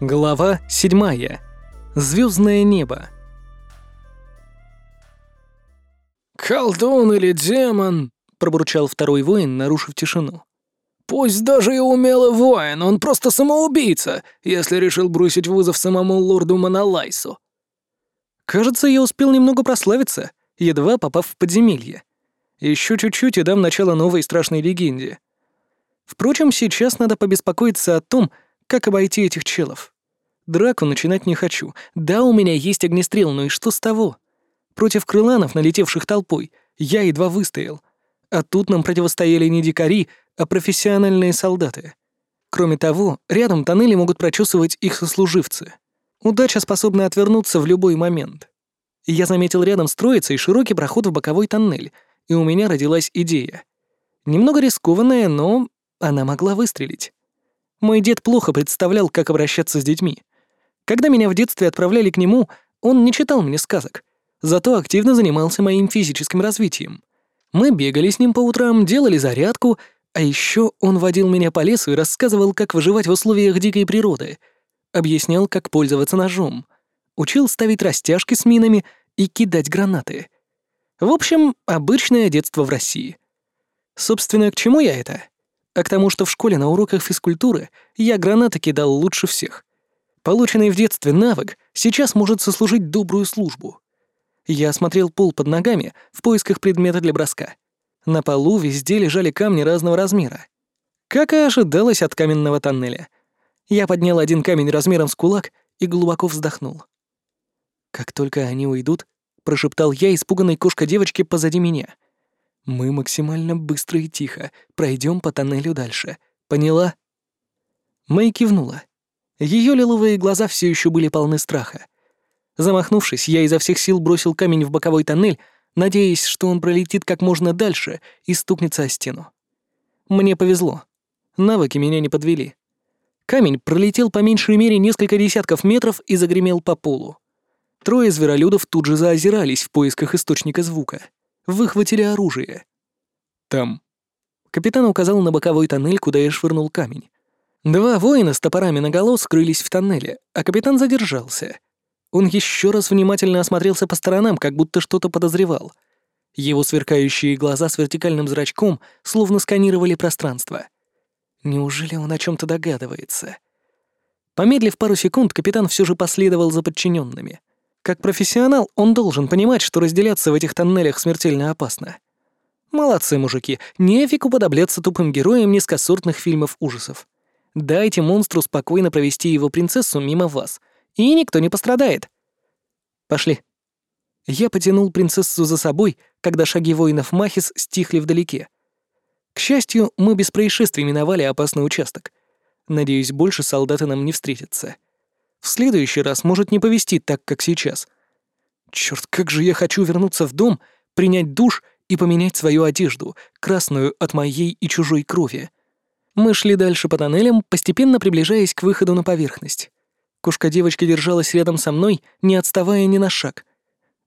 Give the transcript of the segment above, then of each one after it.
Глава 7. Звездное небо. «Колдун или демон?» — пробурчал второй воин, нарушив тишину. «Пусть даже и умелый воин, он просто самоубийца, если решил бросить вызов самому лорду Монолайсу». Кажется, я успел немного прославиться, едва попав в подземелье. Еще чуть-чуть и дам начало новой страшной легенде. Впрочем, сейчас надо побеспокоиться о том, как обойти этих челов. Драку начинать не хочу. Да, у меня есть огнестрел, но и что с того? Против крыланов, налетевших толпой, я едва выстоял. А тут нам противостояли не дикари, а профессиональные солдаты. Кроме того, рядом тоннели могут прочесывать их сослуживцы. Удача способна отвернуться в любой момент. Я заметил рядом с троицей широкий проход в боковой тоннель, и у меня родилась идея. Немного рискованная, но она могла выстрелить. Мой дед плохо представлял, как обращаться с детьми. Когда меня в детстве отправляли к нему, он не читал мне сказок, зато активно занимался моим физическим развитием. Мы бегали с ним по утрам, делали зарядку, а еще он водил меня по лесу и рассказывал, как выживать в условиях дикой природы, объяснял, как пользоваться ножом, учил ставить растяжки с минами и кидать гранаты. В общем, обычное детство в России. Собственно, к чему я это? А к тому, что в школе на уроках физкультуры я гранаты кидал лучше всех. Полученный в детстве навык сейчас может сослужить добрую службу. Я осмотрел пол под ногами в поисках предмета для броска. На полу везде лежали камни разного размера. Как и ожидалось от каменного тоннеля. Я поднял один камень размером с кулак и глубоко вздохнул. Как только они уйдут, прошептал я испуганной кошка девочки позади меня — мы максимально быстро и тихо пройдем по тоннелю дальше. Поняла? Мэй кивнула. Ее лиловые глаза все еще были полны страха. Замахнувшись, я изо всех сил бросил камень в боковой тоннель, надеясь, что он пролетит как можно дальше и стукнется о стену. Мне повезло. Навыки меня не подвели. Камень пролетел по меньшей мере несколько десятков метров и загремел по полу. Трое зверолюдов тут же заозирались в поисках источника звука выхватили оружие. Там. Капитан указал на боковой тоннель, куда я швырнул камень. Два воина с топорами наголо скрылись в тоннеле, а капитан задержался. Он еще раз внимательно осмотрелся по сторонам, как будто что-то подозревал. Его сверкающие глаза с вертикальным зрачком словно сканировали пространство. Неужели он о чем то догадывается? Помедлив пару секунд, капитан все же последовал за подчиненными. Как профессионал, он должен понимать, что разделяться в этих тоннелях смертельно опасно. Молодцы, мужики, нефиг уподобляться тупым героям низкосортных фильмов ужасов. Дайте монстру спокойно провести его принцессу мимо вас, и никто не пострадает. Пошли. Я потянул принцессу за собой, когда шаги воинов Махис стихли вдалеке. К счастью, мы без происшествий миновали опасный участок. Надеюсь, больше солдаты нам не встретятся. В следующий раз может не повести так, как сейчас. Черт, как же я хочу вернуться в дом, принять душ и поменять свою одежду, красную от моей и чужой крови. Мы шли дальше по тоннелям, постепенно приближаясь к выходу на поверхность. Кошка девочки держалась рядом со мной, не отставая ни на шаг.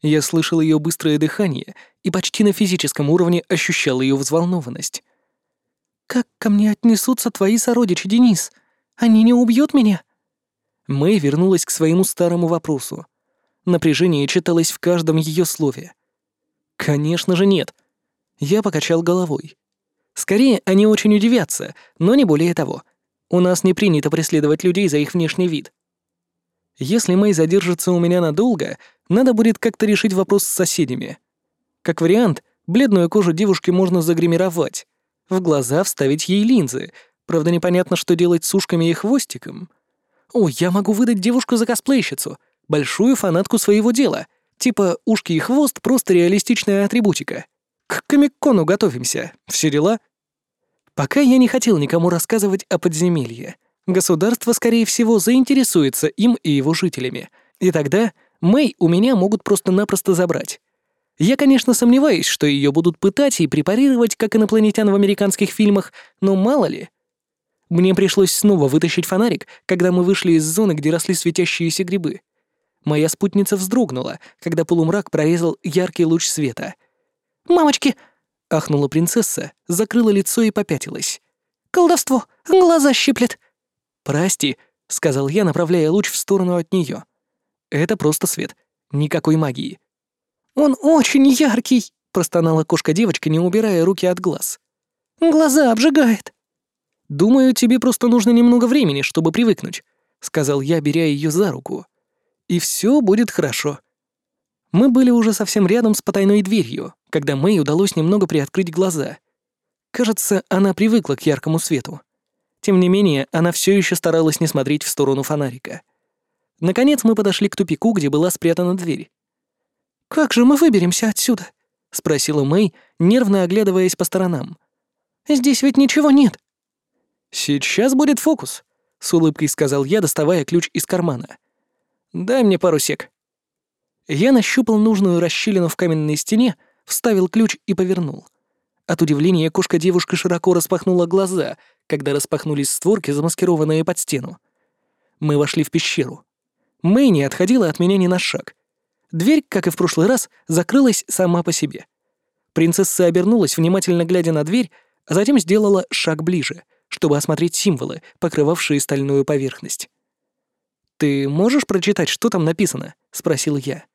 Я слышал ее быстрое дыхание и почти на физическом уровне ощущал ее взволнованность. «Как ко мне отнесутся твои сородичи, Денис? Они не убьют меня?» Мэй вернулась к своему старому вопросу. Напряжение читалось в каждом ее слове. «Конечно же нет». Я покачал головой. «Скорее, они очень удивятся, но не более того. У нас не принято преследовать людей за их внешний вид. Если Мэй задержится у меня надолго, надо будет как-то решить вопрос с соседями. Как вариант, бледную кожу девушки можно загримировать, в глаза вставить ей линзы, правда непонятно, что делать с ушками и хвостиком». О, я могу выдать девушку за косплейщицу, большую фанатку своего дела. Типа ушки и хвост — просто реалистичная атрибутика. К Комик-кону готовимся. Все дела? Пока я не хотел никому рассказывать о подземелье. Государство, скорее всего, заинтересуется им и его жителями. И тогда Мэй у меня могут просто-напросто забрать. Я, конечно, сомневаюсь, что ее будут пытать и препарировать, как инопланетян в американских фильмах, но мало ли — мне пришлось снова вытащить фонарик, когда мы вышли из зоны, где росли светящиеся грибы. Моя спутница вздрогнула, когда полумрак прорезал яркий луч света. «Мамочки!» — ахнула принцесса, закрыла лицо и попятилась. «Колдовство! Глаза щиплет!» «Прости!» сказал я, направляя луч в сторону от нее. Это просто свет, никакой магии. Он очень яркий, простонала кошка-девочка, не убирая руки от глаз. Глаза обжигает. Думаю, тебе просто нужно немного времени, чтобы привыкнуть, сказал я, беря ее за руку. И все будет хорошо. Мы были уже совсем рядом с потайной дверью, когда Мэй удалось немного приоткрыть глаза. Кажется, она привыкла к яркому свету. Тем не менее, она все еще старалась не смотреть в сторону фонарика. Наконец мы подошли к тупику, где была спрятана дверь. «Как же мы выберемся отсюда?» — спросила Мэй, нервно оглядываясь по сторонам. «Здесь ведь ничего нет». «Сейчас будет фокус», — с улыбкой сказал я, доставая ключ из кармана. «Дай мне пару сек». Я нащупал нужную расщелину в каменной стене, вставил ключ и повернул. От удивления кошка-девушка широко распахнула глаза, когда распахнулись створки, замаскированные под стену. Мы вошли в пещеру. Мэй не отходила от меня ни на шаг. Дверь, как и в прошлый раз, закрылась сама по себе. Принцесса обернулась, внимательно глядя на дверь, а затем сделала шаг ближе, чтобы осмотреть символы, покрывавшие стальную поверхность. «Ты можешь прочитать, что там написано?» — спросил я.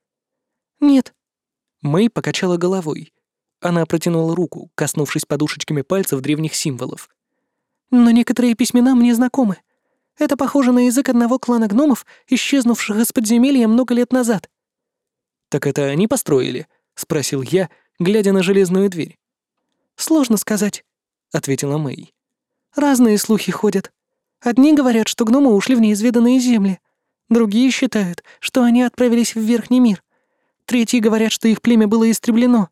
«Нет». Мэй покачала головой. Она протянула руку, коснувшись подушечками пальцев древних символов. «Но некоторые письмена мне знакомы. Это похоже на язык одного клана гномов, исчезнувших из подземелья много лет назад». «Так это они построили?» — спросил я, глядя на железную дверь. «Сложно сказать», — ответила Мэй. «Разные слухи ходят. Одни говорят, что гномы ушли в неизведанные земли. Другие считают, что они отправились в Верхний мир. Третьи говорят, что их племя было истреблено.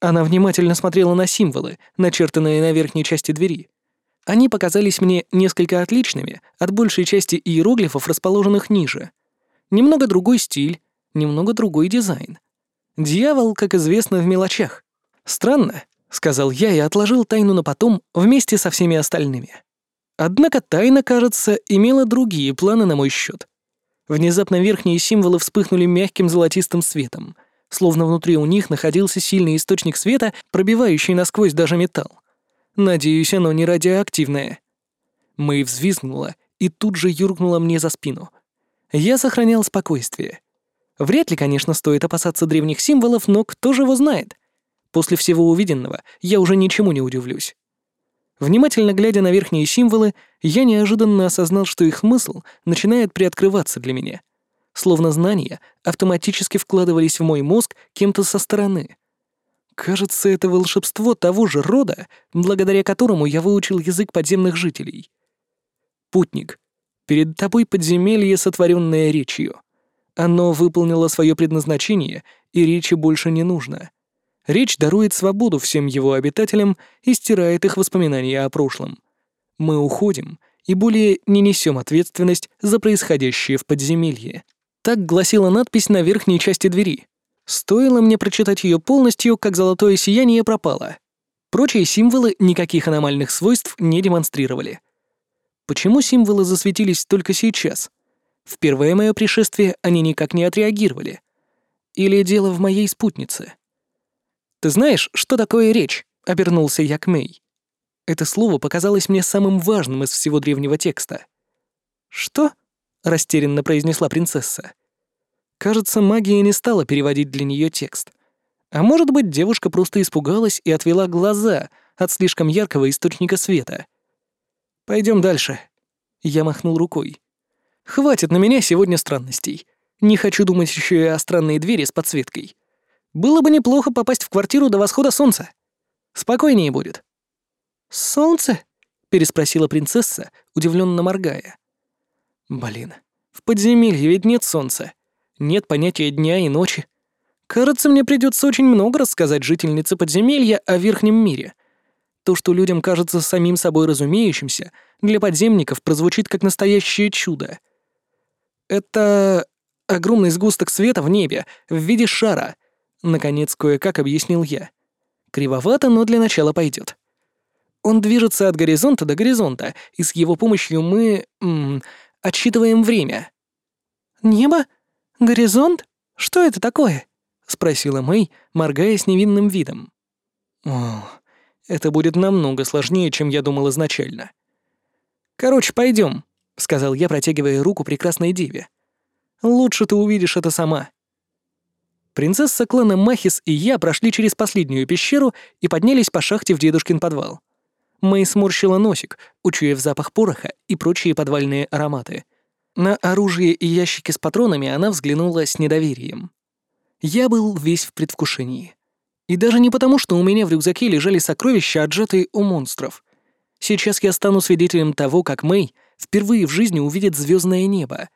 Она внимательно смотрела на символы, начертанные на верхней части двери. Они показались мне несколько отличными от большей части иероглифов, расположенных ниже. Немного другой стиль, немного другой дизайн. Дьявол, как известно, в мелочах. Странно, — сказал я и отложил тайну на потом вместе со всеми остальными. Однако тайна, кажется, имела другие планы на мой счет. Внезапно верхние символы вспыхнули мягким золотистым светом — словно внутри у них находился сильный источник света, пробивающий насквозь даже металл. Надеюсь, оно не радиоактивное. Мэй взвизгнула и тут же юркнула мне за спину. Я сохранял спокойствие. Вряд ли, конечно, стоит опасаться древних символов, но кто же его знает? После всего увиденного я уже ничему не удивлюсь. Внимательно глядя на верхние символы, я неожиданно осознал, что их смысл начинает приоткрываться для меня — словно знания автоматически вкладывались в мой мозг кем-то со стороны. Кажется, это волшебство того же рода, благодаря которому я выучил язык подземных жителей. Путник, перед тобой подземелье, сотворенное речью. Оно выполнило свое предназначение, и речи больше не нужно. Речь дарует свободу всем его обитателям и стирает их воспоминания о прошлом. Мы уходим и более не несем ответственность за происходящее в подземелье. Так гласила надпись на верхней части двери. Стоило мне прочитать ее полностью, как золотое сияние пропало. Прочие символы никаких аномальных свойств не демонстрировали. Почему символы засветились только сейчас? В первое мое пришествие они никак не отреагировали. Или дело в моей спутнице? «Ты знаешь, что такое речь?» — обернулся я к Мэй. Это слово показалось мне самым важным из всего древнего текста. «Что?» — растерянно произнесла принцесса. Кажется, магия не стала переводить для нее текст. А может быть, девушка просто испугалась и отвела глаза от слишком яркого источника света. Пойдем дальше. Я махнул рукой. Хватит на меня сегодня странностей. Не хочу думать еще и о странной двери с подсветкой. Было бы неплохо попасть в квартиру до восхода солнца. Спокойнее будет. Солнце? переспросила принцесса, удивленно моргая. Блин, в подземелье ведь нет солнца. Нет понятия дня и ночи. Кажется, мне придется очень много рассказать жительнице подземелья о верхнем мире. То, что людям кажется самим собой разумеющимся, для подземников прозвучит как настоящее чудо. Это огромный сгусток света в небе в виде шара. Наконец, кое-как объяснил я. Кривовато, но для начала пойдет. Он движется от горизонта до горизонта, и с его помощью мы... М Отсчитываем время». «Небо? Горизонт? Что это такое?» — спросила Мэй, моргая с невинным видом. «О, это будет намного сложнее, чем я думал изначально. Короче, пойдем. — сказал я, протягивая руку прекрасной деве. «Лучше ты увидишь это сама». Принцесса клана Махис и я прошли через последнюю пещеру и поднялись по шахте в дедушкин подвал. Мэй сморщила носик, учуяв запах пороха и прочие подвальные ароматы. На оружие и ящики с патронами она взглянула с недоверием. Я был весь в предвкушении. И даже не потому, что у меня в рюкзаке лежали сокровища, отжатые у монстров. Сейчас я стану свидетелем того, как Мэй впервые в жизни увидит звездное небо.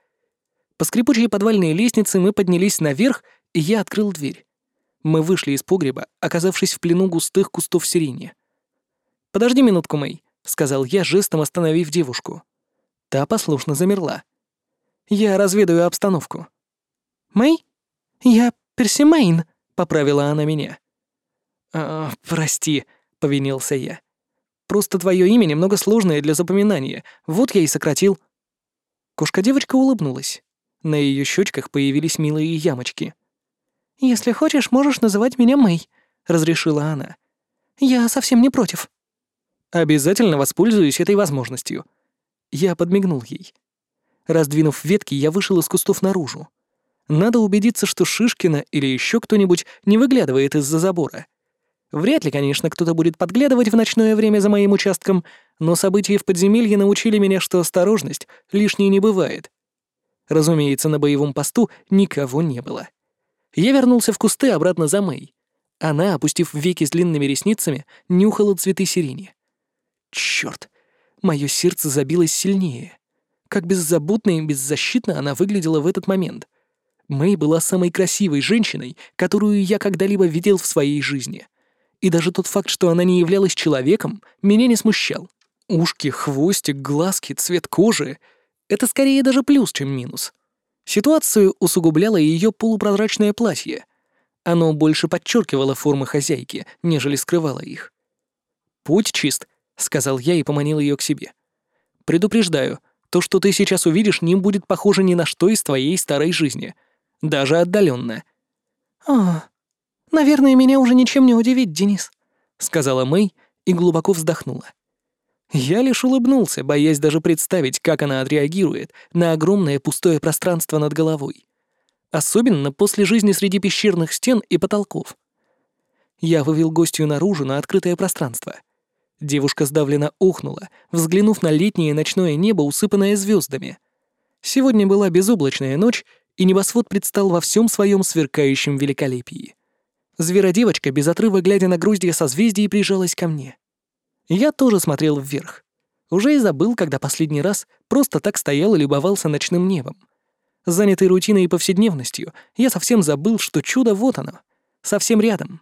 По скрипучей подвальной лестнице мы поднялись наверх, и я открыл дверь. Мы вышли из погреба, оказавшись в плену густых кустов сирени. «Подожди минутку, Мэй», — сказал я, жестом остановив девушку. Та послушно замерла. «Я разведаю обстановку». «Мэй? Я Персимейн», — поправила она меня. «А, прости», — повинился я. «Просто твое имя немного сложное для запоминания, вот я и сократил». Кошка-девочка улыбнулась. На ее щечках появились милые ямочки. «Если хочешь, можешь называть меня Мэй», — разрешила она. «Я совсем не против». «Обязательно воспользуюсь этой возможностью». Я подмигнул ей. Раздвинув ветки, я вышел из кустов наружу. Надо убедиться, что Шишкина или еще кто-нибудь не выглядывает из-за забора. Вряд ли, конечно, кто-то будет подглядывать в ночное время за моим участком, но события в подземелье научили меня, что осторожность лишней не бывает. Разумеется, на боевом посту никого не было. Я вернулся в кусты обратно за Мэй. Она, опустив веки с длинными ресницами, нюхала цветы сирени. Чёрт, моё сердце забилось сильнее. Как беззаботно и беззащитно она выглядела в этот момент. Мэй была самой красивой женщиной, которую я когда-либо видел в своей жизни. И даже тот факт, что она не являлась человеком, меня не смущал. Ушки, хвостик, глазки, цвет кожи — это скорее даже плюс, чем минус. Ситуацию усугубляло ее полупрозрачное платье. Оно больше подчеркивало формы хозяйки, нежели скрывало их. «Путь чист», — сказал я и поманил ее к себе. «Предупреждаю, то, что ты сейчас увидишь, не будет похоже ни на что из твоей старой жизни. Даже отдаленно. «А, наверное, меня уже ничем не удивить, Денис», — сказала Мэй и глубоко вздохнула. Я лишь улыбнулся, боясь даже представить, как она отреагирует на огромное пустое пространство над головой. Особенно после жизни среди пещерных стен и потолков. Я вывел гостью наружу на открытое пространство. Девушка сдавленно ухнула, взглянув на летнее ночное небо, усыпанное звездами. Сегодня была безоблачная ночь, и небосвод предстал во всем своем сверкающем великолепии. Зверодевочка, без отрыва глядя на груздья созвездий, прижалась ко мне. Я тоже смотрел вверх. Уже и забыл, когда последний раз просто так стоял и любовался ночным небом. Занятый рутиной и повседневностью, я совсем забыл, что чудо вот оно, совсем рядом.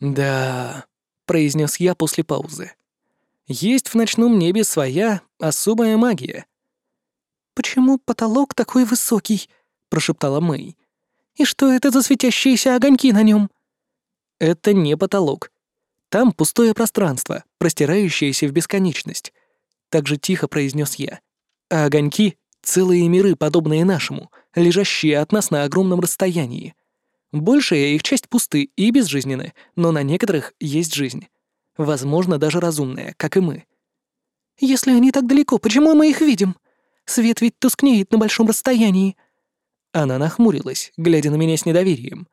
«Да», — произнес я после паузы. «Есть в ночном небе своя особая магия». «Почему потолок такой высокий?» — прошептала Мэй. «И что это за светящиеся огоньки на нем? «Это не потолок. Там пустое пространство, простирающееся в бесконечность. Так же тихо произнес я. А огоньки — целые миры, подобные нашему, лежащие от нас на огромном расстоянии. Большая их часть пусты и безжизненны, но на некоторых есть жизнь. Возможно, даже разумная, как и мы. «Если они так далеко, почему мы их видим? Свет ведь тускнеет на большом расстоянии». Она нахмурилась, глядя на меня с недоверием,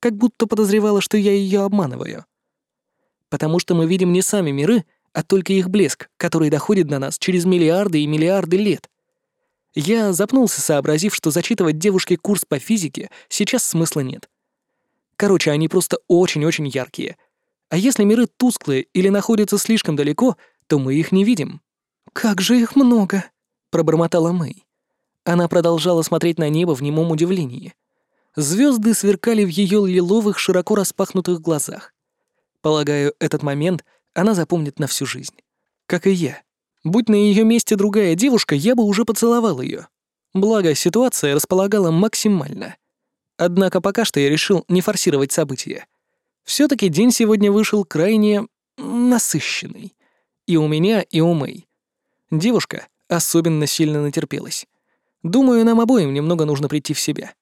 как будто подозревала, что я ее обманываю потому что мы видим не сами миры, а только их блеск, который доходит до нас через миллиарды и миллиарды лет. Я запнулся, сообразив, что зачитывать девушке курс по физике сейчас смысла нет. Короче, они просто очень-очень яркие. А если миры тусклые или находятся слишком далеко, то мы их не видим. «Как же их много!» — пробормотала Мэй. Она продолжала смотреть на небо в немом удивлении. Звезды сверкали в ее лиловых, широко распахнутых глазах. Полагаю, этот момент она запомнит на всю жизнь. Как и я. Будь на ее месте другая девушка, я бы уже поцеловал ее. Благо, ситуация располагала максимально. Однако пока что я решил не форсировать события. все таки день сегодня вышел крайне насыщенный. И у меня, и у Мэй. Девушка особенно сильно натерпелась. Думаю, нам обоим немного нужно прийти в себя.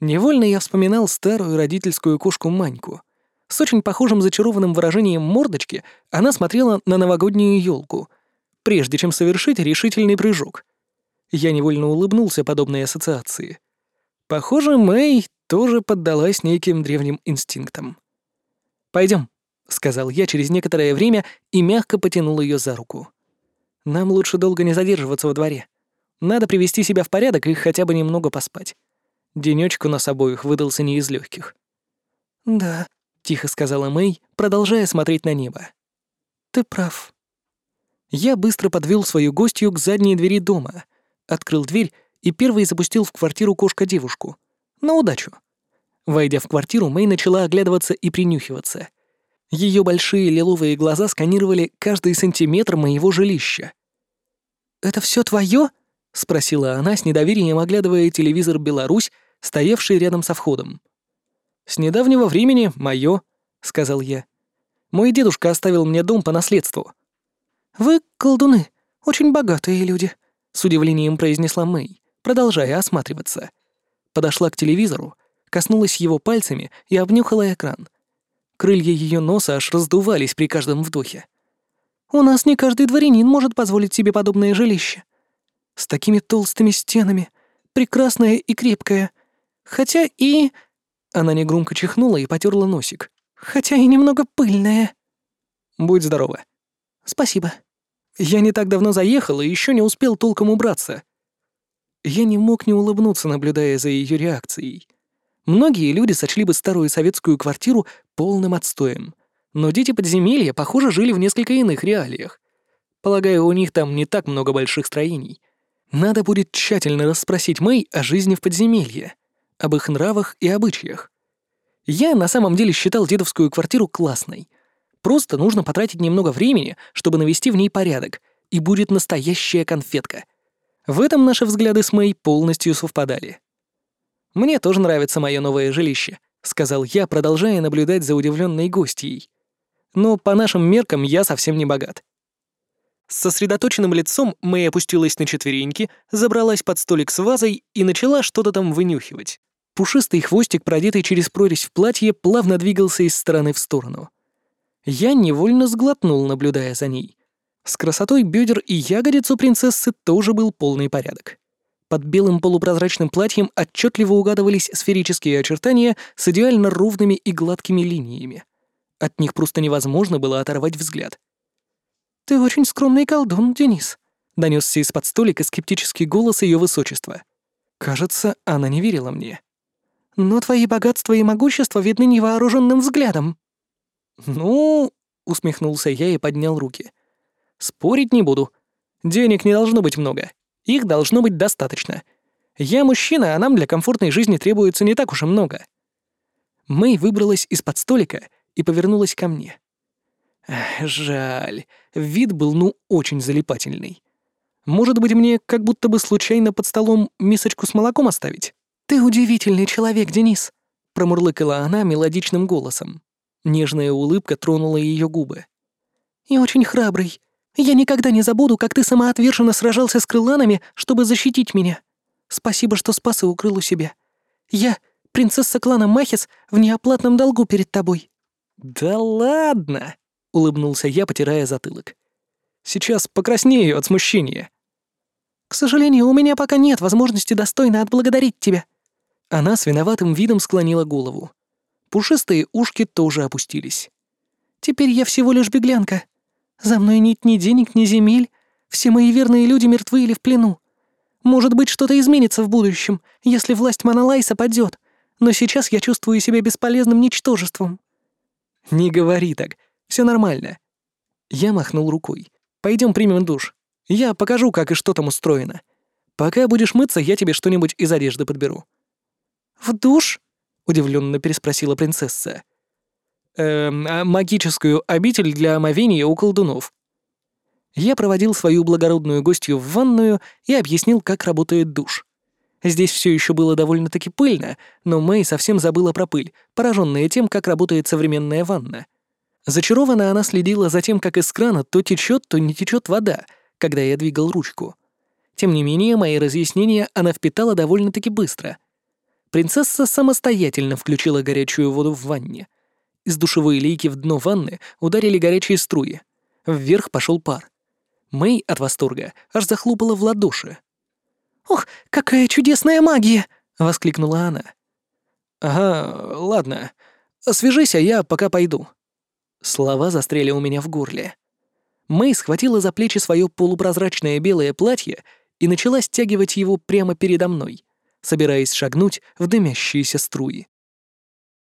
Невольно я вспоминал старую родительскую кошку Маньку, с очень похожим зачарованным выражением мордочки она смотрела на новогоднюю елку, прежде чем совершить решительный прыжок. Я невольно улыбнулся подобной ассоциации. Похоже, Мэй тоже поддалась неким древним инстинктам. Пойдем, сказал я через некоторое время и мягко потянул ее за руку. Нам лучше долго не задерживаться во дворе. Надо привести себя в порядок и хотя бы немного поспать. Денечек у нас обоих выдался не из легких. Да, тихо сказала Мэй, продолжая смотреть на небо. Ты прав. Я быстро подвел свою гостью к задней двери дома, открыл дверь и первый запустил в квартиру кошка-девушку. На удачу. Войдя в квартиру, Мэй начала оглядываться и принюхиваться. Ее большие лиловые глаза сканировали каждый сантиметр моего жилища. «Это все твое? спросила она с недоверием, оглядывая телевизор «Беларусь», стоявший рядом со входом. «С недавнего времени мое, сказал я. «Мой дедушка оставил мне дом по наследству». «Вы, колдуны, очень богатые люди», — с удивлением произнесла Мэй, продолжая осматриваться. Подошла к телевизору, коснулась его пальцами и обнюхала экран. Крылья ее носа аж раздувались при каждом вдохе. «У нас не каждый дворянин может позволить себе подобное жилище. С такими толстыми стенами, прекрасное и крепкое. Хотя и...» Она негромко чихнула и потерла носик. «Хотя и немного пыльное». «Будь здорова». «Спасибо». «Я не так давно заехал и еще не успел толком убраться». Я не мог не улыбнуться, наблюдая за ее реакцией. Многие люди сочли бы старую советскую квартиру полным отстоем. Но дети подземелья, похоже, жили в несколько иных реалиях. Полагаю, у них там не так много больших строений. Надо будет тщательно расспросить Мэй о жизни в подземелье, об их нравах и обычаях. Я на самом деле считал дедовскую квартиру классной. Просто нужно потратить немного времени, чтобы навести в ней порядок, и будет настоящая конфетка. В этом наши взгляды с Мэй полностью совпадали. «Мне тоже нравится мое новое жилище», — сказал я, продолжая наблюдать за удивленной гостьей. «Но по нашим меркам я совсем не богат». С сосредоточенным лицом Мэй опустилась на четвереньки, забралась под столик с вазой и начала что-то там вынюхивать. Пушистый хвостик, продетый через прорезь в платье, плавно двигался из стороны в сторону. Я невольно сглотнул, наблюдая за ней. С красотой бедер и ягодиц у принцессы тоже был полный порядок. Под белым полупрозрачным платьем отчетливо угадывались сферические очертания с идеально ровными и гладкими линиями. От них просто невозможно было оторвать взгляд. «Ты очень скромный колдун, Денис», — донесся из-под столика скептический голос ее высочества. Кажется, она не верила мне. «Но твои богатства и могущество видны невооруженным взглядом». «Ну...» — усмехнулся я и поднял руки. «Спорить не буду. Денег не должно быть много. Их должно быть достаточно. Я мужчина, а нам для комфортной жизни требуется не так уж и много. Мэй выбралась из-под столика и повернулась ко мне. Жаль, вид был ну очень залипательный. Может быть, мне как будто бы случайно под столом мисочку с молоком оставить? Ты удивительный человек, Денис, промурлыкала она мелодичным голосом. Нежная улыбка тронула ее губы. И очень храбрый. Я никогда не забуду, как ты самоотверженно сражался с крыланами, чтобы защитить меня. Спасибо, что спас и укрыл у себя. Я, принцесса клана Махис, в неоплатном долгу перед тобой». «Да ладно!» — улыбнулся я, потирая затылок. «Сейчас покраснею от смущения». «К сожалению, у меня пока нет возможности достойно отблагодарить тебя». Она с виноватым видом склонила голову. Пушистые ушки тоже опустились. «Теперь я всего лишь беглянка. За мной нет ни денег, ни земель. Все мои верные люди мертвы или в плену. Может быть, что-то изменится в будущем, если власть Монолайса падет, но сейчас я чувствую себя бесполезным ничтожеством». «Не говори так, все нормально». Я махнул рукой. Пойдем примем душ. Я покажу, как и что там устроено. Пока будешь мыться, я тебе что-нибудь из одежды подберу». «В душ?» — удивленно переспросила принцесса э, магическую обитель для омовения у колдунов. Я проводил свою благородную гостью в ванную и объяснил, как работает душ. Здесь все еще было довольно-таки пыльно, но Мэй совсем забыла про пыль, пораженная тем, как работает современная ванна. Зачарованно она следила за тем, как из крана то течет, то не течет вода, когда я двигал ручку. Тем не менее, мои разъяснения она впитала довольно-таки быстро. Принцесса самостоятельно включила горячую воду в ванне — из душевой лейки в дно ванны ударили горячие струи. Вверх пошел пар. Мэй от восторга аж захлопала в ладоши. «Ох, какая чудесная магия!» — воскликнула она. «Ага, ладно. Свяжись, а я пока пойду». Слова застряли у меня в горле. Мэй схватила за плечи свое полупрозрачное белое платье и начала стягивать его прямо передо мной, собираясь шагнуть в дымящиеся струи.